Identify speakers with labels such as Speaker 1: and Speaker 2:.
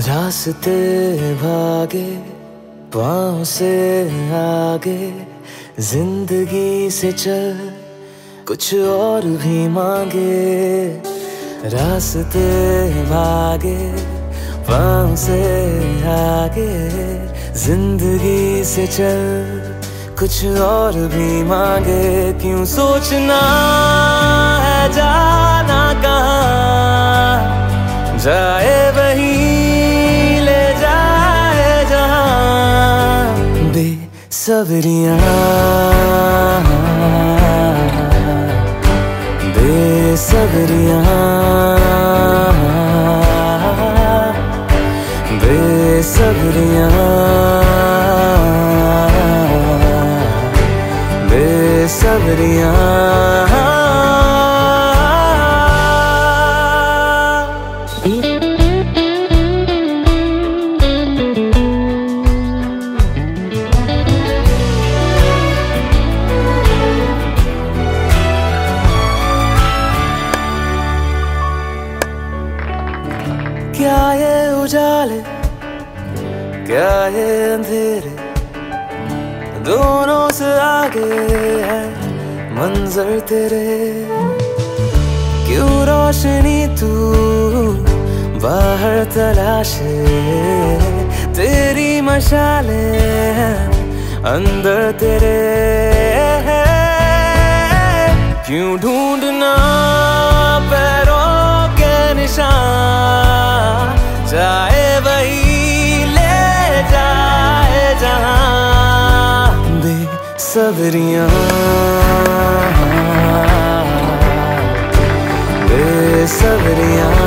Speaker 1: रास्ते भागे, पाँव से आगे, ज़िंदगी से चल, कुछ और भी मांगे। रास्ते भागे, पाँव से आगे, ज़िंदगी से चल, कुछ और भी मांगे। क्यों सोचना है, जाना कहाँ? जाए दे बेसबरियाँ दे बेसबरियाँ क्या ये उजाले क्या ये अंधेरे दोनों से आगे है मंजर तेरे क्यों रोशनी तू बाहर तलाशे तेरी मशाले अंदर तेरे क्यों ढूंढना सबरियाँ बेसबरियाँ